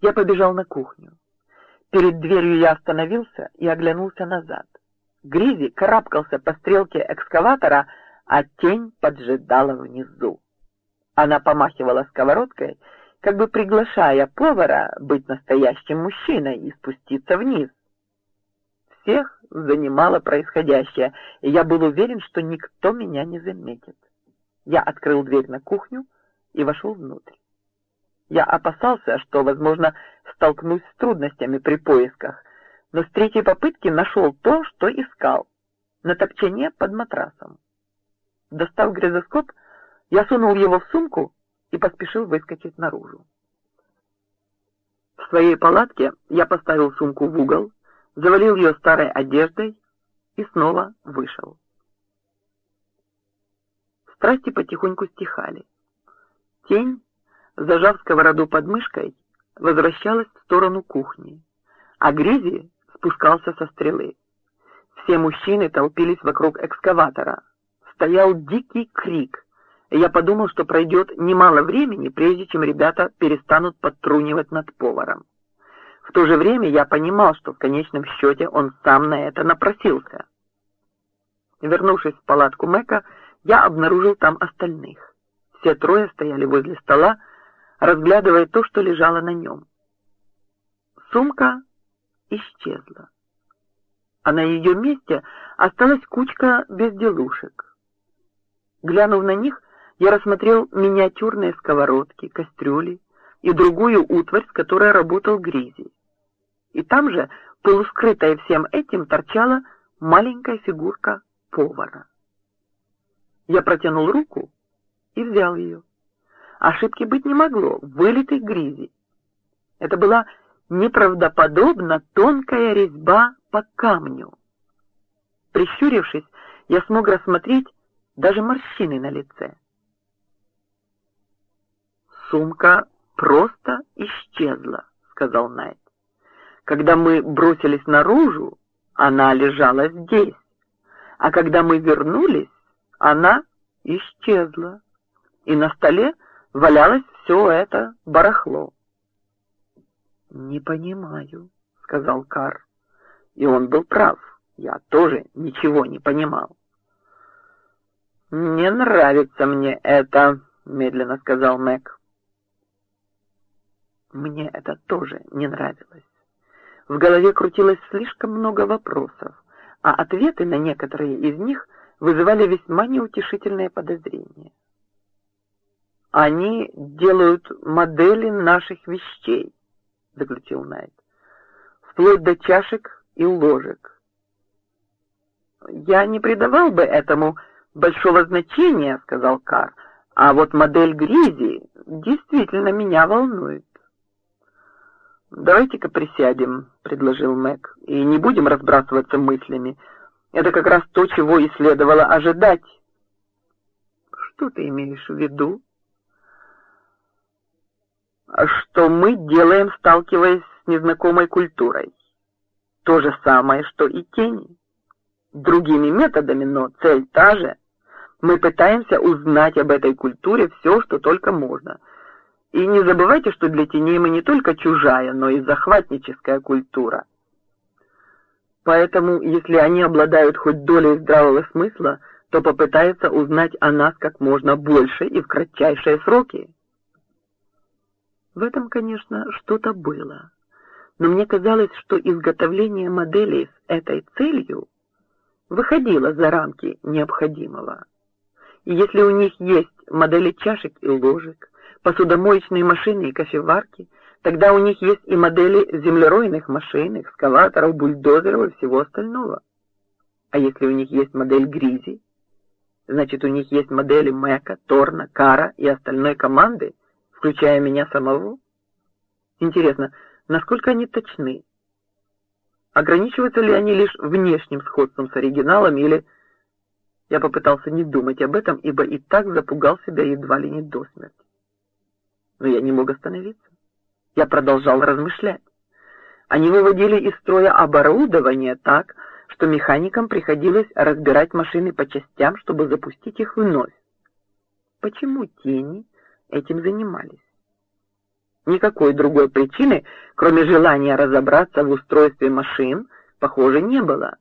Я побежал на кухню. Перед дверью я остановился и оглянулся назад. Гризи карабкался по стрелке экскаватора, а тень поджидала внизу. Она помахивала сковородкой, как бы приглашая повара быть настоящим мужчиной и спуститься вниз. Всех занимало происходящее, и я был уверен, что никто меня не заметит. Я открыл дверь на кухню и вошел внутрь. Я опасался, что, возможно, столкнусь с трудностями при поисках, но с третьей попытки нашел то, что искал, на топчине под матрасом. Достав грезоскоп, я сунул его в сумку и поспешил выскочить наружу. В своей палатке я поставил сумку в угол, завалил ее старой одеждой и снова вышел. Страсти потихоньку стихали. Тень зажав сковороду под мышкой, возвращалась в сторону кухни, а Гризи спускался со стрелы. Все мужчины толпились вокруг экскаватора. Стоял дикий крик, я подумал, что пройдет немало времени, прежде чем ребята перестанут подтрунивать над поваром. В то же время я понимал, что в конечном счете он сам на это напросился. Вернувшись в палатку Мэка, я обнаружил там остальных. Все трое стояли возле стола, разглядывая то, что лежало на нем. Сумка исчезла, а на ее месте осталась кучка безделушек. Глянув на них, я рассмотрел миниатюрные сковородки, кастрюли и другую утварь, с которой работал Гризи. И там же, полускрытая всем этим, торчала маленькая фигурка повара. Я протянул руку и взял ее. Ошибки быть не могло, вылитый гризи. Это была неправдоподобно тонкая резьба по камню. Прищурившись, я смог рассмотреть даже морщины на лице. «Сумка просто исчезла», — сказал Найт. «Когда мы бросились наружу, она лежала здесь, а когда мы вернулись, она исчезла, и на столе валялось все это барахло. «Не понимаю», — сказал Кар. И он был прав. Я тоже ничего не понимал. «Не нравится мне это», — медленно сказал Мэг. Мне это тоже не нравилось. В голове крутилось слишком много вопросов, а ответы на некоторые из них вызывали весьма неутешительные подозрения. Они делают модели наших вещей, заключил Найт, вплоть до чашек и ложек. Я не придавал бы этому большого значения, сказал Кар, а вот модель Гризи действительно меня волнует. «Давайте-ка присядем», — предложил Мэг, — «и не будем разбрасываться мыслями. Это как раз то, чего и следовало ожидать». «Что ты имеешь в виду?» Что мы делаем, сталкиваясь с незнакомой культурой. То же самое, что и тени. Другими методами, но цель та же. Мы пытаемся узнать об этой культуре все, что только можно. И не забывайте, что для теней мы не только чужая, но и захватническая культура. Поэтому, если они обладают хоть долей здравого смысла, то попытаются узнать о нас как можно больше и в кратчайшие сроки. В этом, конечно, что-то было. Но мне казалось, что изготовление моделей с этой целью выходило за рамки необходимого. И если у них есть модели чашек и ложек, посудомоечные машины и кофеварки, тогда у них есть и модели землеройных машин, экскаваторов, бульдозеров и всего остального. А если у них есть модель Гризи, значит, у них есть модели Мэка, Торна, Кара и остальной команды, включая меня самого? Интересно, насколько они точны? Ограничиваются ли они лишь внешним сходством с оригиналом или... Я попытался не думать об этом, ибо и так запугал себя едва ли не до смерти. Но я не мог остановиться. Я продолжал размышлять. Они выводили из строя оборудование так, что механикам приходилось разбирать машины по частям, чтобы запустить их вновь. Почему тени этим занимались. Никакой другой причины, кроме желания разобраться в устройстве машин, похоже, не было.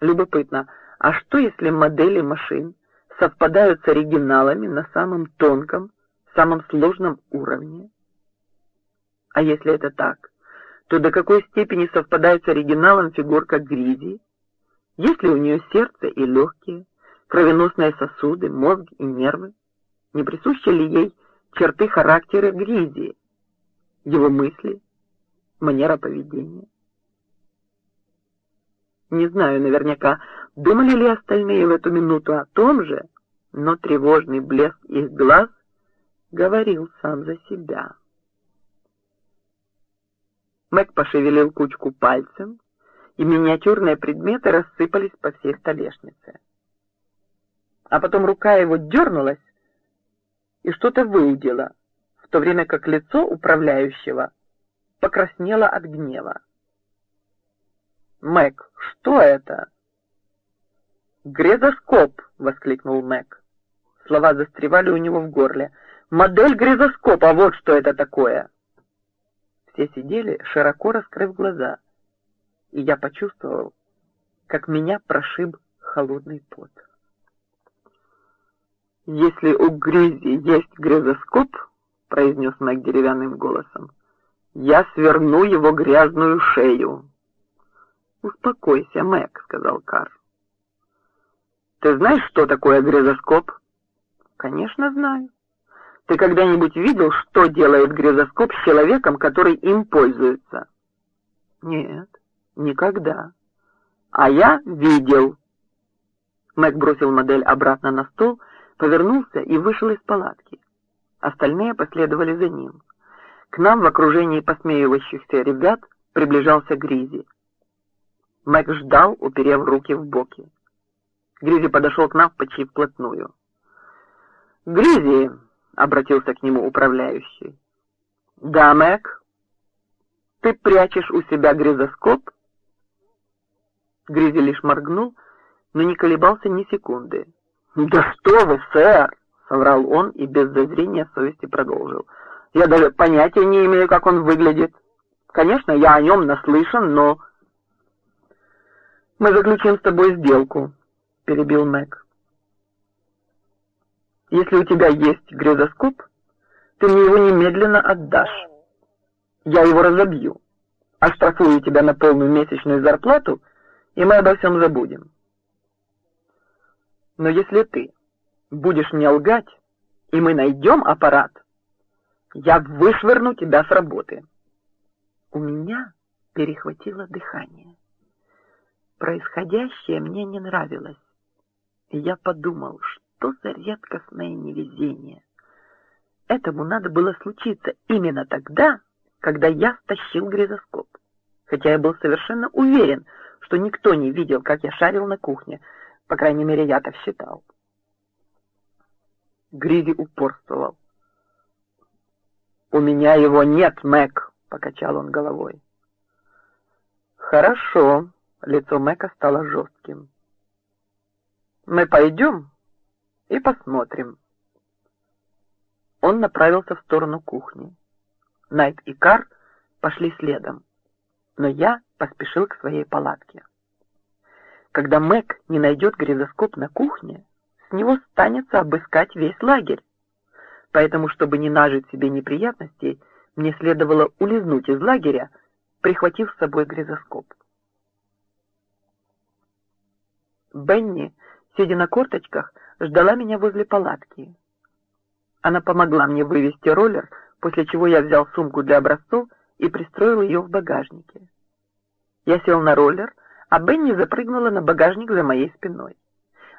Любопытно, а что если модели машин совпадают с оригиналами на самом тонком, самом сложном уровне? А если это так, то до какой степени совпадает с оригиналом фигурка Гризи? Есть ли у нее сердце и легкие, кровеносные сосуды, мозг и нервы? Не присущи ли ей черты характера Гризи, его мысли, манера поведения? Не знаю наверняка, думали ли остальные в эту минуту о том же, но тревожный блеск их глаз говорил сам за себя. Мэг пошевелил кучку пальцем, и миниатюрные предметы рассыпались по всей столешнице. А потом рука его дернулась и что-то выудила, в то время как лицо управляющего покраснело от гнева. «Мэг, что это?» «Грезоскоп!» — воскликнул Мэг. Слова застревали у него в горле. «Модель грезоскопа! Вот что это такое!» Все сидели, широко раскрыв глаза, и я почувствовал, как меня прошиб холодный пот. «Если у Гризи есть грезоскоп, — произнес Мэг деревянным голосом, — я сверну его грязную шею». «Успокойся, Мэг», — сказал Кар. «Ты знаешь, что такое грезоскоп?» «Конечно, знаю. Ты когда-нибудь видел, что делает грезоскоп с человеком, который им пользуется?» «Нет, никогда. А я видел». Мэг бросил модель обратно на стол, повернулся и вышел из палатки. Остальные последовали за ним. К нам в окружении посмеивающихся ребят приближался Гризи. Мэг ждал, уперев руки в боки. Гризи подошел к нам почти вплотную. «Гризи!» — обратился к нему управляющий. «Да, Мэг? Ты прячешь у себя гризоскоп?» Гризи лишь моргнул, но не колебался ни секунды. «Да что вы, сэр!» — соврал он и без зазрения совести продолжил. «Я даже понятия не имею, как он выглядит. Конечно, я о нем наслышан, но...» «Мы заключим с тобой сделку», — перебил Мэг. «Если у тебя есть грезоскоп, ты мне его немедленно отдашь. Я его разобью, оштрафую тебя на полную месячную зарплату, и мы обо всем забудем. Но если ты будешь мне лгать, и мы найдем аппарат, я вышвырну тебя с работы». У меня перехватило дыхание. Происходящее мне не нравилось. И я подумал, что за редкостное невезение. Этому надо было случиться именно тогда, когда я стащил грезоскоп. Хотя я был совершенно уверен, что никто не видел, как я шарил на кухне. По крайней мере, я так считал. Гризи упорствовал. «У меня его нет, Мэг», — покачал он головой. «Хорошо», Лицо Мэка стало жестким. «Мы пойдем и посмотрим». Он направился в сторону кухни. Найт и Кар пошли следом, но я поспешил к своей палатке. Когда Мэг не найдет гризоскоп на кухне, с него станется обыскать весь лагерь. Поэтому, чтобы не нажить себе неприятностей, мне следовало улизнуть из лагеря, прихватив с собой гризоскоп. Бенни, сидя на корточках, ждала меня возле палатки. Она помогла мне вывести роллер, после чего я взял сумку для образцов и пристроил ее в багажнике. Я сел на роллер, а Бенни запрыгнула на багажник за моей спиной.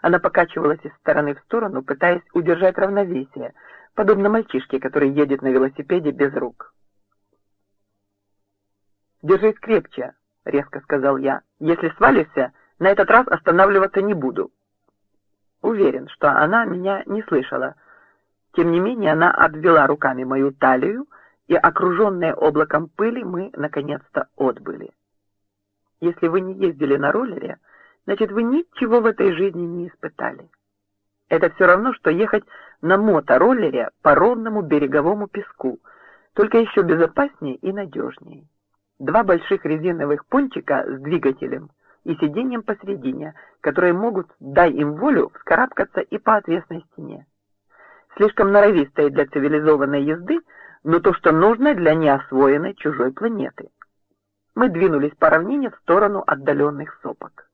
Она покачивалась из стороны в сторону, пытаясь удержать равновесие, подобно мальчишке, который едет на велосипеде без рук. «Держись крепче», — резко сказал я. «Если свалишься, на этот раз останавливаться не буду. Уверен, что она меня не слышала. Тем не менее, она обвела руками мою талию, и, окруженные облаком пыли, мы, наконец-то, отбыли. Если вы не ездили на роллере, значит, вы ничего в этой жизни не испытали. Это все равно, что ехать на мотороллере по ровному береговому песку, только еще безопаснее и надежнее. Два больших резиновых пончика с двигателем и сиденьем посредине, которые могут, дай им волю, вскарабкаться и по отвесной стене. Слишком норовистые для цивилизованной езды, но то, что нужно для неосвоенной чужой планеты. Мы двинулись по равнине в сторону отдаленных сопок.